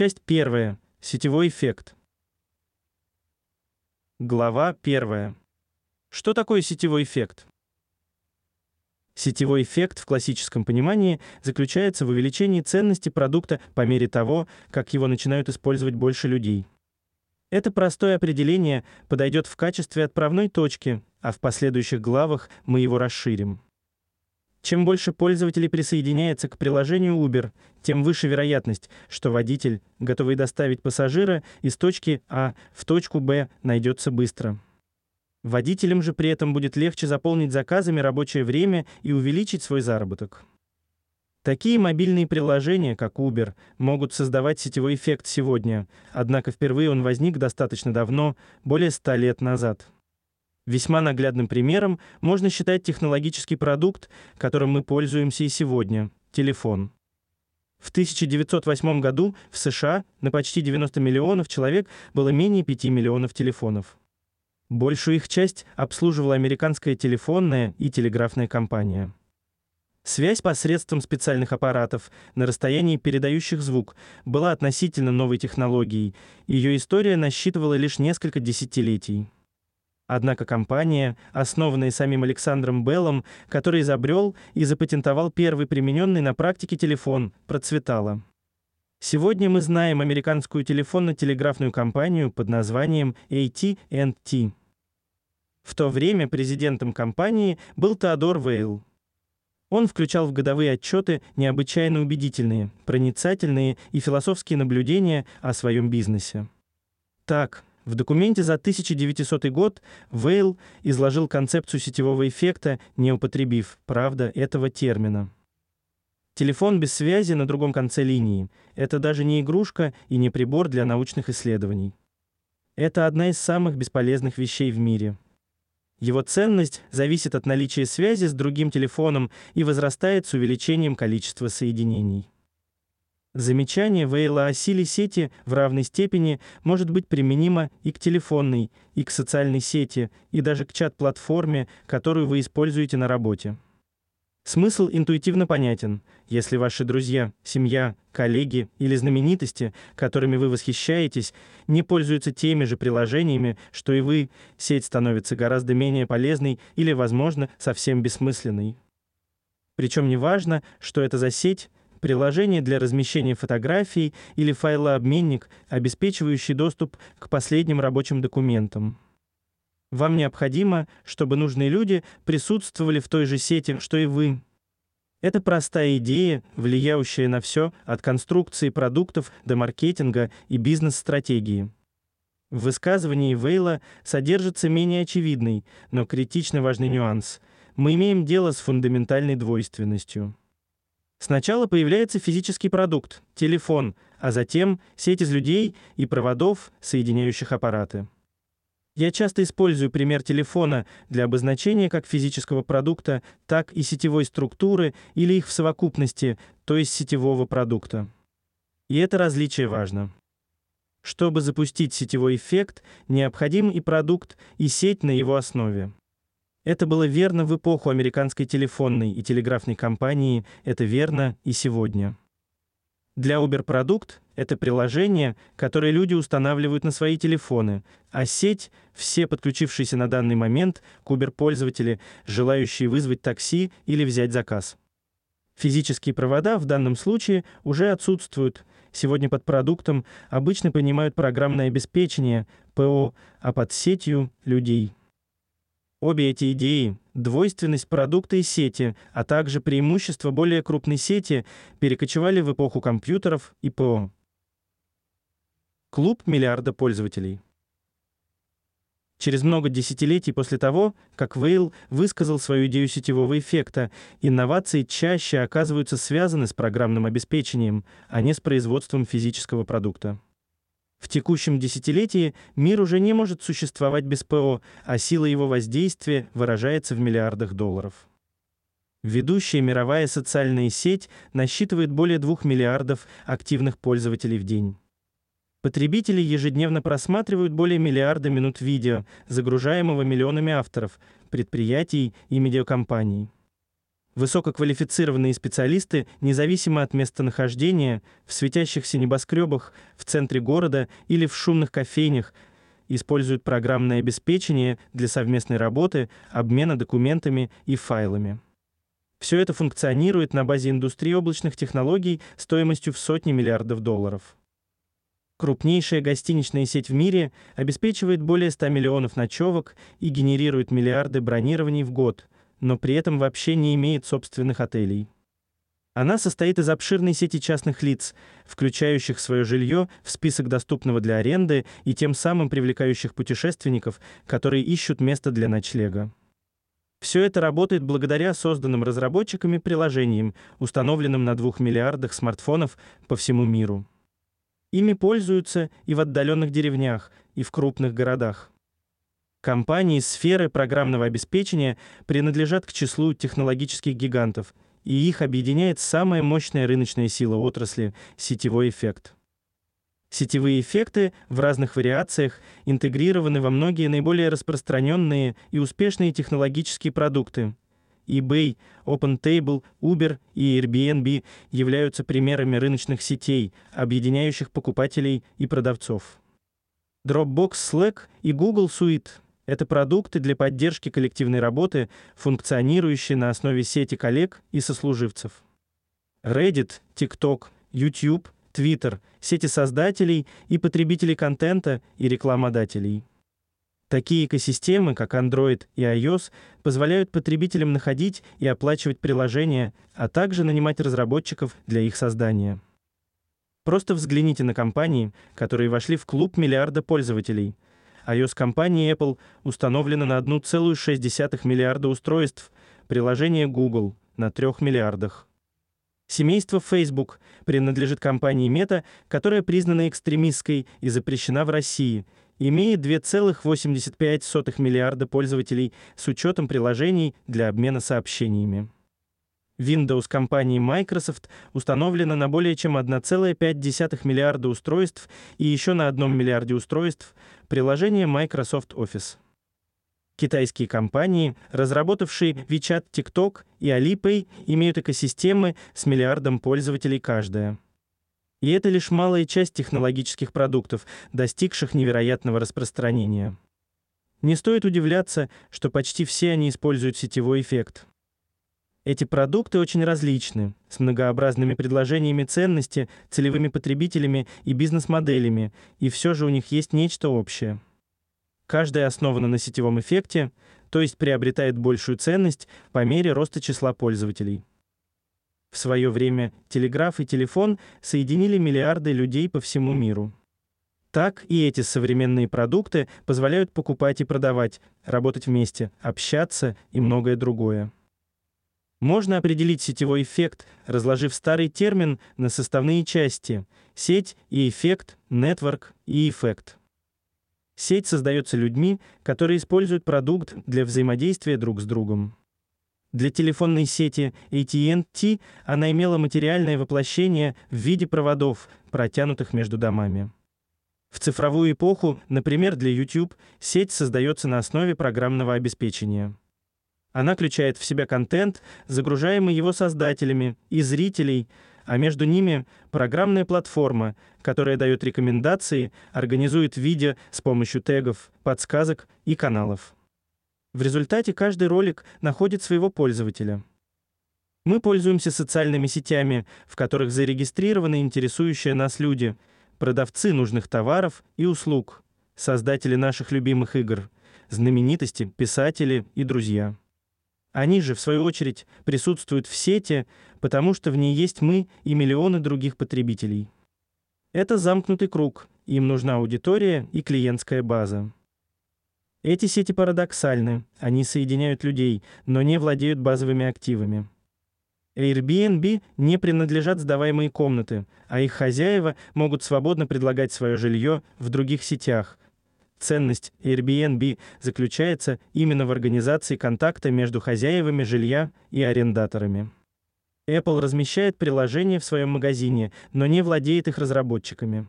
Часть первая. Сетевой эффект. Глава первая. Что такое сетевой эффект? Сетевой эффект в классическом понимании заключается в увеличении ценности продукта по мере того, как его начинают использовать больше людей. Это простое определение подойдет в качестве отправной точки, а в последующих главах мы его расширим. Чем больше пользователей присоединяется к приложению Uber, тем выше вероятность, что водитель, готовый доставить пассажира из точки А в точку Б, найдется быстро. Водителям же при этом будет легче заполнить заказами рабочее время и увеличить свой заработок. Такие мобильные приложения, как Uber, могут создавать сетевой эффект сегодня, однако впервые он возник достаточно давно, более 100 лет назад. Весьма наглядным примером можно считать технологический продукт, которым мы пользуемся и сегодня телефон. В 1908 году в США на почти 90 миллионов человек было менее 5 миллионов телефонов. Большую их часть обслуживала американская телефонная и телеграфная компания. Связь посредством специальных аппаратов на расстоянии передающих звук была относительно новой технологией. Ее история насчитывала лишь несколько десятилетий. Однако компания, основанная самим Александром Беллом, который изобрел и запатентовал первый примененный на практике телефон, процветала. Сегодня мы знаем американскую телефонно-телеграфную компанию под названием AT&T. В то время президентом компании был Теодор Вейл. Он включал в годовые отчеты необычайно убедительные, проницательные и философские наблюдения о своем бизнесе. Так, в документе за 1900 год Вейл изложил концепцию сетевого эффекта, не употребив, правда, этого термина. Телефон без связи на другом конце линии это даже не игрушка и не прибор для научных исследований. Это одна из самых бесполезных вещей в мире. Его ценность зависит от наличия связи с другим телефоном и возрастает с увеличением количества соединений. Замечание Вейла о силе сети в равной степени может быть применимо и к телефонной, и к социальной сети, и даже к чат-платформе, которую вы используете на работе. Смысл интуитивно понятен. Если ваши друзья, семья, коллеги или знаменитости, которыми вы восхищаетесь, не пользуются теми же приложениями, что и вы, сеть становится гораздо менее полезной или, возможно, совсем бессмысленной. Причем неважно, что это за сеть, приложение для размещения фотографий или файлообменник, обеспечивающий доступ к последним рабочим документам. Вам необходимо, чтобы нужные люди присутствовали в той же сети, что и вы. Это простая идея, влияющая на все, от конструкции продуктов до маркетинга и бизнес-стратегии. В высказывании Вейла содержится менее очевидный, но критично важный нюанс. Мы имеем дело с фундаментальной двойственностью. Сначала появляется физический продукт телефон, а затем сеть из людей и проводов, соединяющих аппараты. Я часто использую пример телефона для обозначения как физического продукта, так и сетевой структуры или их в совокупности, то есть сетевого продукта. И это различие важно. Чтобы запустить сетевой эффект, необходим и продукт, и сеть на его основе. Это было верно в эпоху американской телефонной и телеграфной компании, это верно и сегодня. Для Uber продукт это приложение, которое люди устанавливают на свои телефоны, а сеть все подключившиеся на данный момент к Uber пользователи, желающие вызвать такси или взять заказ. Физические провода в данном случае уже отсутствуют. Сегодня под продуктом обычно понимают программное обеспечение ПО, а под сетью людей. Обе эти идеи двойственность продукта и сети, а также преимущество более крупной сети перекочевали в эпоху компьютеров и ПО. Клуб миллиарда пользователей. Через много десятилетий после того, как Вейл высказал свою идею сетевого эффекта, инновации чаще оказываются связаны с программным обеспечением, а не с производством физического продукта. В текущем десятилетии мир уже не может существовать без ПО, а сила его воздействия выражается в миллиардах долларов. Ведущая мировая социальная сеть насчитывает более 2 миллиардов активных пользователей в день. Потребители ежедневно просматривают более миллиарда минут видео, загружаемого миллионами авторов, предприятий и медиакомпаний. Высококвалифицированные специалисты, независимо от местонахождения, в светящихся небоскребах, в центре города или в шумных кофейнях, используют программное обеспечение для совместной работы, обмена документами и файлами. Все это функционирует на базе индустрии облачных технологий стоимостью в сотни миллиардов долларов. Крупнейшая гостиничная сеть в мире обеспечивает более 100 миллионов ночевок и генерирует миллиарды бронирований в год, но при этом вообще не имеет собственных отелей. Она состоит из обширной сети частных лиц, включающих свое жилье в список доступного для аренды и тем самым привлекающих путешественников, которые ищут место для ночлега. Все это работает благодаря созданным разработчиками приложениям, установленным на 2 миллиардах смартфонов по всему миру. Ими пользуются и в отдаленных деревнях, и в крупных городах. Компании сферы программного обеспечения принадлежат к числу технологических гигантов, и их объединяет самая мощная рыночная сила отрасли сетевой эффект. Сетевые эффекты в разных вариациях интегрированы во многие наиболее распространенные и успешные технологические продукты. eBay, OpenTable, Uber и Airbnb являются примерами рыночных сетей, объединяющих покупателей и продавцов. Dropbox, Slack и Google Suite — это продукты для поддержки коллективной работы, функционирующие на основе сети коллег и сослуживцев. Reddit, TikTok, YouTube — Twitter, сети создателей и потребителей контента и рекламодателей. Такие экосистемы, как Android и iOS, позволяют потребителям находить и оплачивать приложения, а также нанимать разработчиков для их создания. Просто взгляните на компании, которые вошли в клуб миллиарда пользователей. iOS компании Apple установлено на 1,6 миллиарда устройств, приложение Google на 3 миллиардах. Семейство Facebook принадлежит компании Meta, которая признана экстремистской и запрещена в России, имеет 2,85 миллиарда пользователей с учетом приложений для обмена сообщениями. Windows компании Microsoft установлено на более чем 1,5 миллиарда устройств и еще на 1 миллиарде устройств приложение Microsoft Office. Китайские компании, разработавшие WeChat, TikTok и Alipay, имеют экосистемы с миллиардом пользователей каждая. И это лишь малая часть технологических продуктов, достигших невероятного распространения. Не стоит удивляться, что почти все они используют сетевой эффект. Эти продукты очень различны, с многообразными предложениями ценности, целевыми потребителями и бизнес-моделями, и все же у них есть нечто общее – Каждая основана на сетевом эффекте, то есть приобретает большую ценность по мере роста числа пользователей. В свое время телеграф и телефон соединили миллиарды людей по всему миру. Так и эти современные продукты позволяют покупать и продавать, работать вместе, общаться и многое другое. Можно определить сетевой эффект, разложив старый термин на составные части: сеть и эффект, network и эффект. Сеть создается людьми, которые используют продукт для взаимодействия друг с другом. Для телефонной сети AT&T она имела материальное воплощение в виде проводов, протянутых между домами. В цифровую эпоху, например, для YouTube, сеть создается на основе программного обеспечения. Она включает в себя контент, загружаемый его создателями, и зрителей, а между ними программная платформа, которая дает рекомендации, организует видео с помощью тегов, подсказок и каналов. В результате каждый ролик находит своего пользователя. Мы пользуемся социальными сетями, в которых зарегистрированы интересующие нас люди, продавцы нужных товаров и услуг, создатели наших любимых игр, знаменитости, писатели и друзья. Они же, в свою очередь, присутствуют в сети, потому что в ней есть мы и миллионы других потребителей. Это замкнутый круг, им нужна аудитория и клиентская база. Эти сети парадоксальны, они соединяют людей, но не владеют базовыми активами. Airbnb не принадлежат сдаваемые комнаты, а их хозяева могут свободно предлагать свое жилье в других сетях, Ценность Airbnb заключается именно в организации контакта между хозяевами жилья и арендаторами. Apple размещает приложения в своем магазине, но не владеет их разработчиками.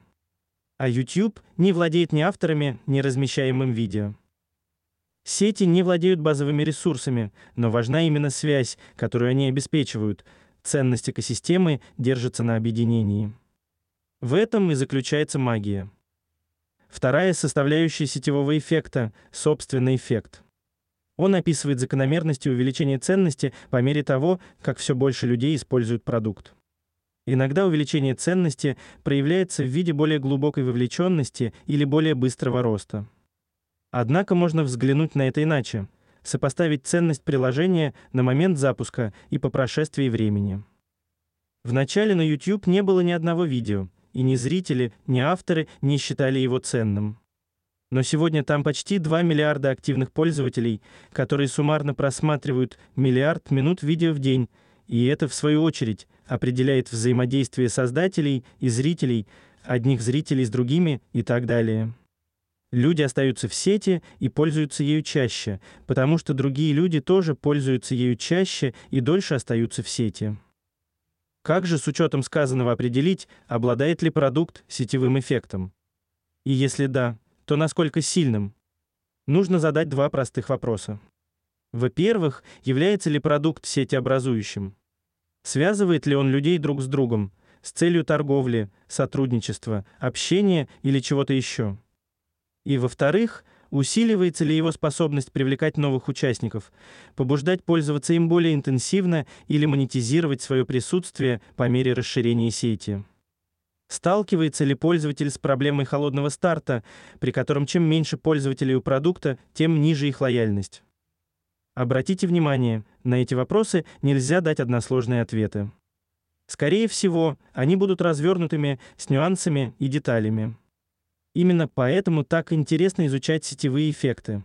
А YouTube не владеет ни авторами, ни размещаемым видео. Сети не владеют базовыми ресурсами, но важна именно связь, которую они обеспечивают. Ценность экосистемы держится на объединении. В этом и заключается магия. Вторая составляющая сетевого эффекта – собственный эффект. Он описывает закономерности увеличения ценности по мере того, как все больше людей используют продукт. Иногда увеличение ценности проявляется в виде более глубокой вовлеченности или более быстрого роста. Однако можно взглянуть на это иначе, сопоставить ценность приложения на момент запуска и по прошествии времени. В начале на YouTube не было ни одного видео, и ни зрители, ни авторы не считали его ценным. Но сегодня там почти 2 миллиарда активных пользователей, которые суммарно просматривают миллиард минут видео в день, и это в свою очередь определяет взаимодействие создателей и зрителей, одних зрителей с другими и так далее. Люди остаются в сети и пользуются ею чаще, потому что другие люди тоже пользуются ею чаще и дольше остаются в сети. Как же с учетом сказанного определить, обладает ли продукт сетевым эффектом? И если да, то насколько сильным? Нужно задать два простых вопроса. Во-первых, является ли продукт сетеобразующим? Связывает ли он людей друг с другом с целью торговли, сотрудничества, общения или чего-то еще? И во-вторых, усиливается ли его способность привлекать новых участников, побуждать пользоваться им более интенсивно или монетизировать свое присутствие по мере расширения сети. Сталкивается ли пользователь с проблемой холодного старта, при котором чем меньше пользователей у продукта, тем ниже их лояльность? Обратите внимание, на эти вопросы нельзя дать односложные ответы. Скорее всего, они будут развернутыми с нюансами и деталями. Именно поэтому так интересно изучать сетевые эффекты.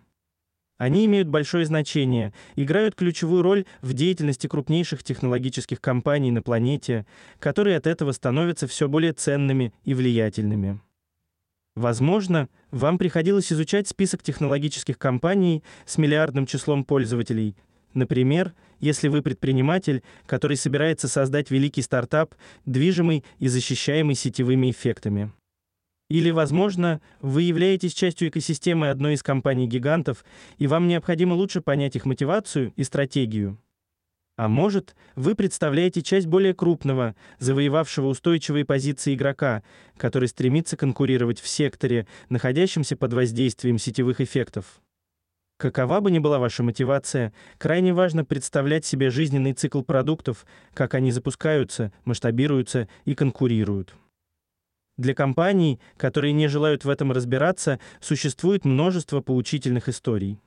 Они имеют большое значение, играют ключевую роль в деятельности крупнейших технологических компаний на планете, которые от этого становятся все более ценными и влиятельными. Возможно, вам приходилось изучать список технологических компаний с миллиардным числом пользователей. Например, если вы предприниматель, который собирается создать великий стартап, движимый и защищаемый сетевыми эффектами. Или, возможно, вы являетесь частью экосистемы одной из компаний-гигантов, и вам необходимо лучше понять их мотивацию и стратегию. А может, вы представляете часть более крупного, завоевавшего устойчивые позиции игрока, который стремится конкурировать в секторе, находящемся под воздействием сетевых эффектов. Какова бы ни была ваша мотивация, крайне важно представлять себе жизненный цикл продуктов, как они запускаются, масштабируются и конкурируют. Для компаний, которые не желают в этом разбираться, существует множество поучительных историй.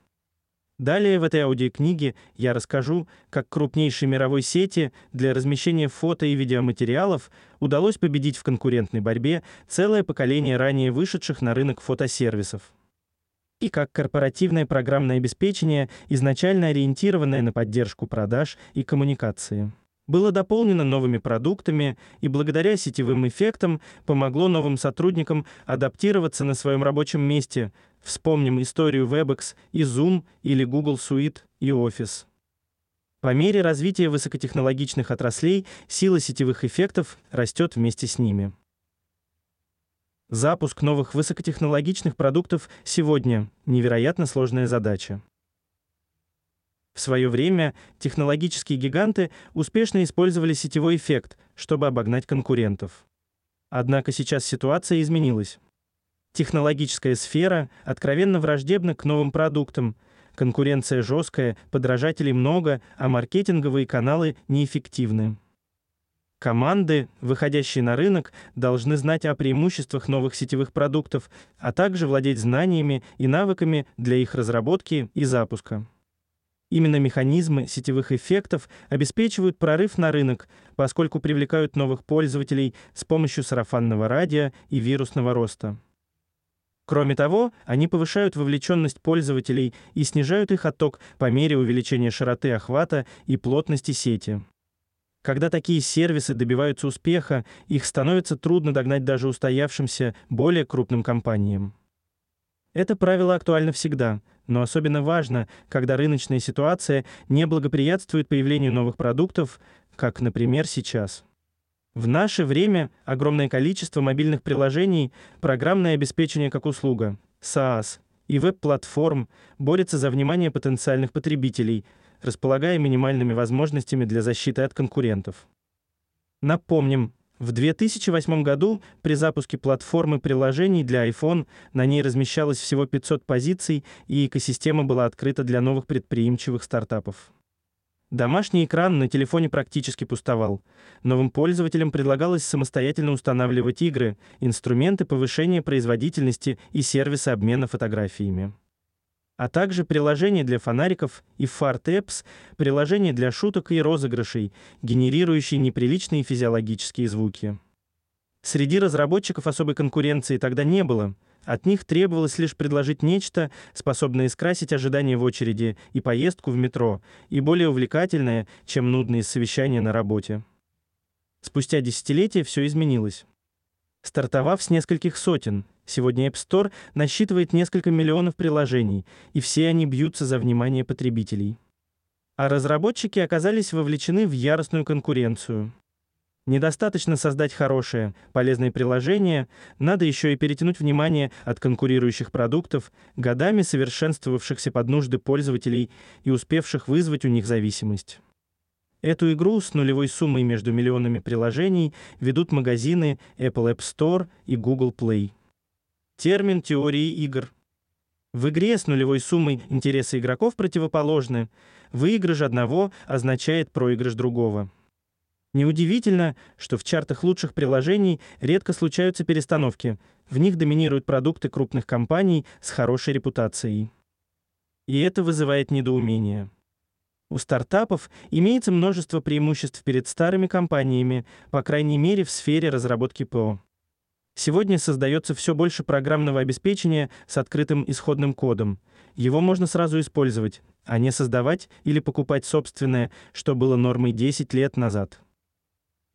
Далее в этой аудиокниге я расскажу, как крупнейшей мировой сети для размещения фото и видеоматериалов удалось победить в конкурентной борьбе целое поколение ранее вышедших на рынок фотосервисов. И как корпоративное программное обеспечение, изначально ориентированное на поддержку продаж и коммуникации было дополнено новыми продуктами и благодаря сетевым эффектам помогло новым сотрудникам адаптироваться на своем рабочем месте. Вспомним историю WebEx и Zoom или Google Suite и Office. По мере развития высокотехнологичных отраслей сила сетевых эффектов растет вместе с ними. Запуск новых высокотехнологичных продуктов сегодня невероятно сложная задача. В свое время технологические гиганты успешно использовали сетевой эффект, чтобы обогнать конкурентов. Однако сейчас ситуация изменилась. Технологическая сфера откровенно враждебна к новым продуктам. Конкуренция жесткая, подражателей много, а маркетинговые каналы неэффективны. Команды, выходящие на рынок, должны знать о преимуществах новых сетевых продуктов, а также владеть знаниями и навыками для их разработки и запуска. Именно механизмы сетевых эффектов обеспечивают прорыв на рынок, поскольку привлекают новых пользователей с помощью сарафанного радио и вирусного роста. Кроме того, они повышают вовлеченность пользователей и снижают их отток по мере увеличения широты охвата и плотности сети. Когда такие сервисы добиваются успеха, их становится трудно догнать даже устоявшимся, более крупным компаниям. Это правило актуально всегда, но особенно важно, когда рыночная ситуация не благоприятствует появлению новых продуктов, как, например, сейчас. В наше время огромное количество мобильных приложений, программное обеспечение как услуга, SaaS и веб-платформ борется за внимание потенциальных потребителей, располагая минимальными возможностями для защиты от конкурентов. Напомним, в 2008 году при запуске платформы приложений для iPhone на ней размещалось всего 500 позиций, и экосистема была открыта для новых предприимчивых стартапов. Домашний экран на телефоне практически пустовал. Новым пользователям предлагалось самостоятельно устанавливать игры, инструменты повышения производительности и сервисы обмена фотографиями. А также приложения для фонариков и Fart Apps, приложения для шуток и розыгрышей, генерирующие неприличные физиологические звуки. Среди разработчиков особой конкуренции тогда не было – от них требовалось лишь предложить нечто, способное скрасить ожидание в очереди и поездку в метро, и более увлекательное, чем нудные совещания на работе. Спустя десятилетия все изменилось. Стартовав с нескольких сотен, сегодня App Store насчитывает несколько миллионов приложений, и все они бьются за внимание потребителей. А разработчики оказались вовлечены в яростную конкуренцию. Недостаточно создать хорошее, полезное приложение, надо еще и перетянуть внимание от конкурирующих продуктов, годами совершенствовавшихся под нужды пользователей и успевших вызвать у них зависимость. Эту игру с нулевой суммой между миллионами приложений ведут магазины Apple App Store и Google Play. Термин теории игр. В игре с нулевой суммой интересы игроков противоположны. Выигрыш одного означает проигрыш другого. Неудивительно, что в чартах лучших приложений редко случаются перестановки. В них доминируют продукты крупных компаний с хорошей репутацией. И это вызывает недоумение. У стартапов имеется множество преимуществ перед старыми компаниями, по крайней мере в сфере разработки ПО. Сегодня создается все больше программного обеспечения с открытым исходным кодом. Его можно сразу использовать, а не создавать или покупать собственное, что было нормой 10 лет назад.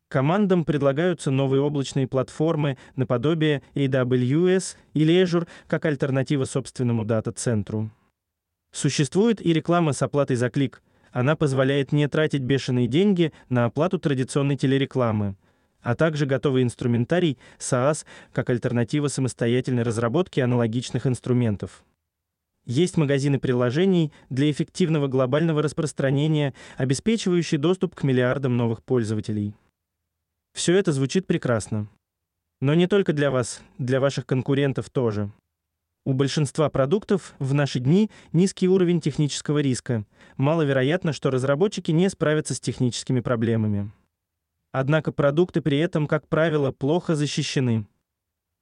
Командам предлагаются новые облачные платформы наподобие AWS или Azure как альтернатива собственному дата-центру. Существует и реклама с оплатой за клик. Она позволяет не тратить бешеные деньги на оплату традиционной телерекламы, а также готовый инструментарий SaaS как альтернатива самостоятельной разработке аналогичных инструментов. Есть магазины приложений для эффективного глобального распространения, обеспечивающие доступ к миллиардам новых пользователей. Все это звучит прекрасно. Но не только для вас, для ваших конкурентов тоже. У большинства продуктов в наши дни низкий уровень технического риска. Маловероятно, что разработчики не справятся с техническими проблемами. Однако продукты при этом, как правило, плохо защищены.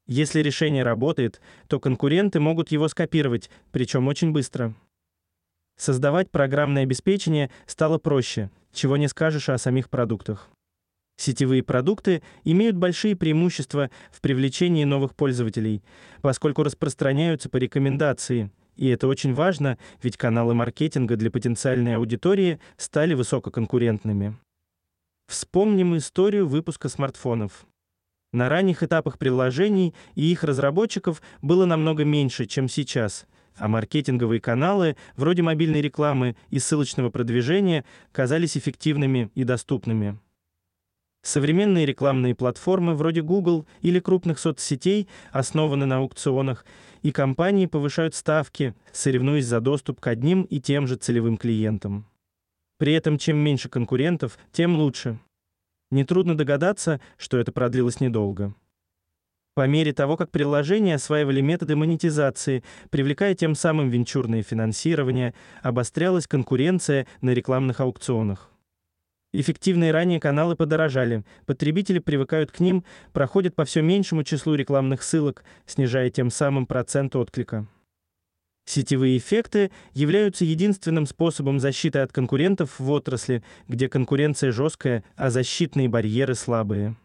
Если решение работает, то конкуренты могут его скопировать, причем очень быстро. Создавать программное обеспечение стало проще, чего не скажешь о самих продуктах. Сетевые продукты имеют большие преимущества в привлечении новых пользователей, поскольку распространяются по рекомендации. И это очень важно, ведь каналы маркетинга для потенциальной аудитории стали высококонкурентными. Вспомним историю выпуска смартфонов. На ранних этапах приложений и их разработчиков было намного меньше, чем сейчас, а маркетинговые каналы, вроде мобильной рекламы и ссылочного продвижения, казались эффективными и доступными. Современные рекламные платформы вроде Google или крупных соцсетей основаны на аукционах, и компании повышают ставки, соревнуясь за доступ к одним и тем же целевым клиентам. При этом чем меньше конкурентов, тем лучше. Нетрудно догадаться, что это продлилось недолго. По мере того, как приложения осваивали методы монетизации, привлекая тем самым венчурное финансирование, обострялась конкуренция на рекламных аукционах. Эффективные ранее каналы подорожали, потребители привыкают к ним, проходят по все меньшему числу рекламных ссылок, снижая тем самым процент отклика. Сетевые эффекты являются единственным способом защиты от конкурентов в отрасли, где конкуренция жесткая, а защитные барьеры слабые.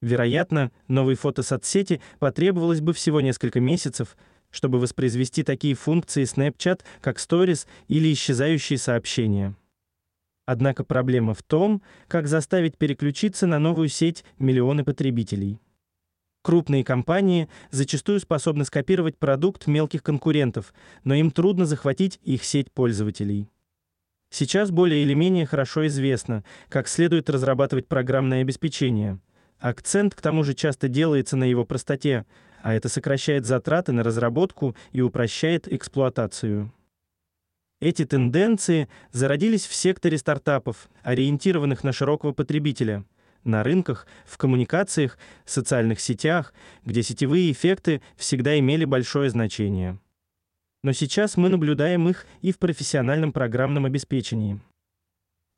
Вероятно, новой фотосоцсети потребовалось бы всего несколько месяцев, чтобы воспроизвести такие функции Snapchat, как Stories или исчезающие сообщения. Однако проблема в том, как заставить переключиться на новую сеть миллионы потребителей. Крупные компании зачастую способны скопировать продукт мелких конкурентов, но им трудно захватить их сеть пользователей. Сейчас более или менее хорошо известно, как следует разрабатывать программное обеспечение. Акцент к тому же часто делается на его простоте, а это сокращает затраты на разработку и упрощает эксплуатацию. Эти тенденции зародились в секторе стартапов, ориентированных на широкого потребителя, на рынках, в коммуникациях, социальных сетях, где сетевые эффекты всегда имели большое значение. Но сейчас мы наблюдаем их и в профессиональном программном обеспечении.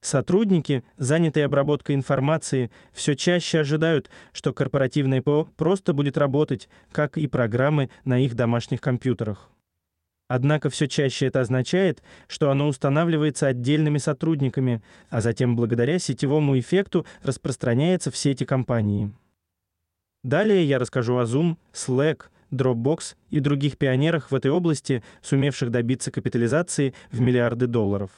Сотрудники, занятые обработкой информации, все чаще ожидают, что корпоративное ПО просто будет работать, как и программы на их домашних компьютерах. Однако все чаще это означает, что оно устанавливается отдельными сотрудниками, а затем благодаря сетевому эффекту распространяется в сети компании. Далее я расскажу о Zoom, Slack, Dropbox и других пионерах в этой области, сумевших добиться капитализации в миллиарды долларов.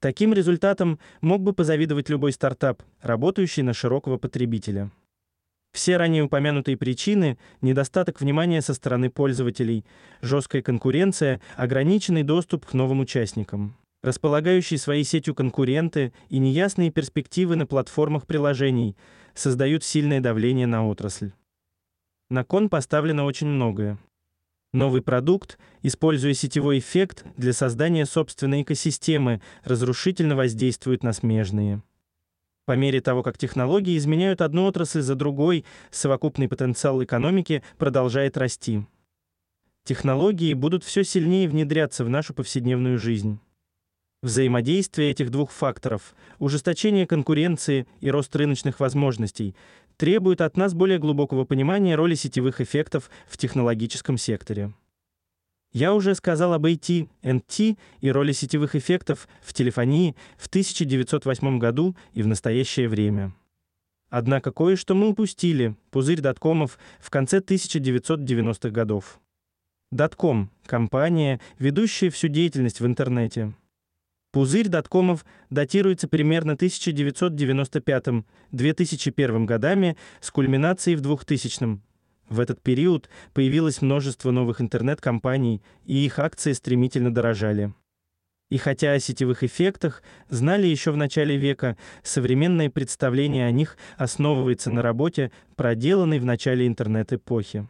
Таким результатом мог бы позавидовать любой стартап, работающий на широкого потребителя. Все ранее упомянутые причины – недостаток внимания со стороны пользователей, жесткая конкуренция, ограниченный доступ к новым участникам, располагающие своей сетью конкуренты и неясные перспективы на платформах приложений создают сильное давление на отрасль. На кон поставлено очень многое. Новый продукт, используя сетевой эффект для создания собственной экосистемы, разрушительно воздействует на смежные. По мере того, как технологии изменяют одну отрасль за другой, совокупный потенциал экономики продолжает расти. Технологии будут все сильнее внедряться в нашу повседневную жизнь. Взаимодействие этих двух факторов, ужесточение конкуренции и рост рыночных возможностей, требует от нас более глубокого понимания роли сетевых эффектов в технологическом секторе. Я уже сказал об AT&T и роли сетевых эффектов в телефонии в 1908 году и в настоящее время. Однако кое-что мы упустили, пузырь доткомов в конце 1990-х годов. Дотком – компания, ведущая всю деятельность в интернете. Пузырь доткомов датируется примерно 1995-2001 годами с кульминацией в 2000 В этот период появилось множество новых интернет-компаний, и их акции стремительно дорожали. И хотя о сетевых эффектах знали еще в начале века, современное представление о них основывается на работе, проделанной в начале интернет-эпохи.